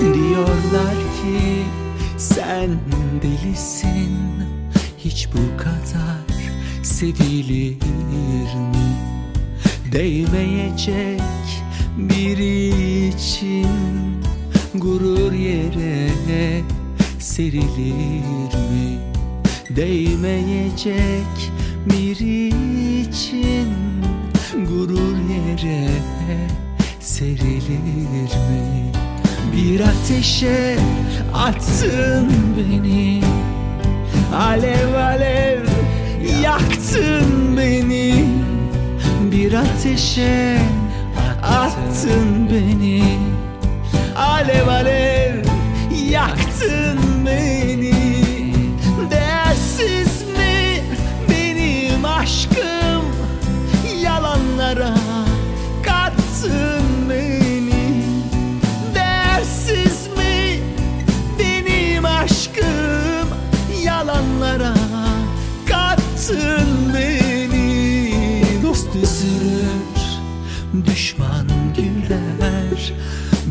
Diyorlar ki sen delisin Hiç bu kadar sevilir mi? Değmeyecek biri için Gurur yere serilir mi? Değmeyecek biri için Gurur yere serilir mi? Bir ateşe attın beni. Alev alev yaktın beni. Bir ateşe attın beni. Alev alev kattın beni Dost üzülür, düşman güler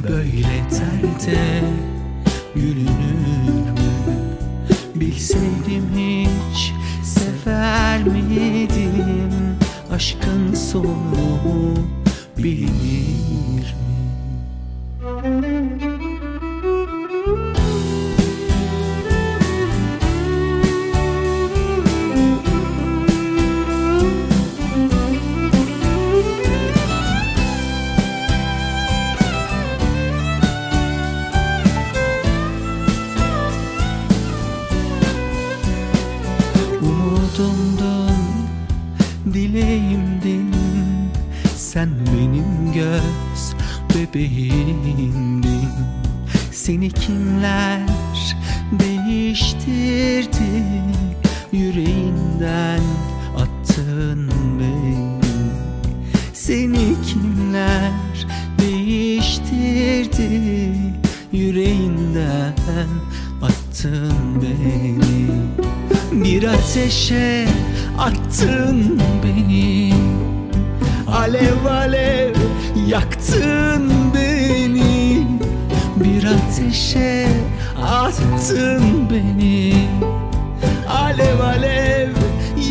Böyle derde gülünür mü? Bilseydim hiç sever miydim Aşkın sonu bilinir mi? Seni kimler değiştirdi? Yüreğinden attın beni. Seni kimler değiştirdi? Yüreğinden attın beni. Bir ateşe attın beni. Alev alev yaktın ateşe attın beni. Alev alev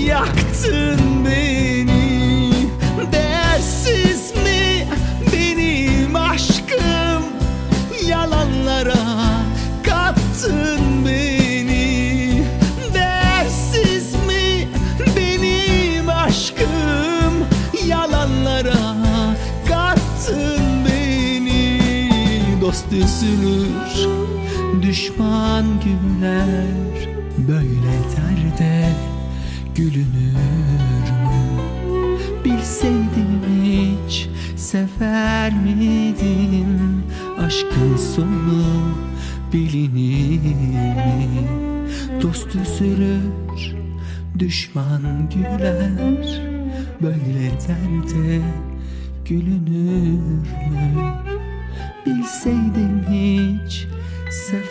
yaktın beni. Değersiz Dost üzülür, düşman güler Böyle derde gülünür mü? Bilseydim hiç sever miydin Aşkın sonu bilinir mi? Dost üzülür, düşman güler Böyle derde gülünür mü? Bilseydim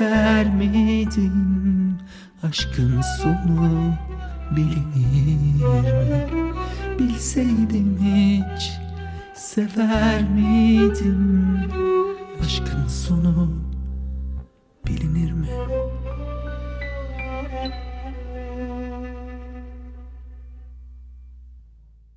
sever miydin Aşkın sonu bilinir mi? Bilseydim hiç sever miydim Aşkın sonu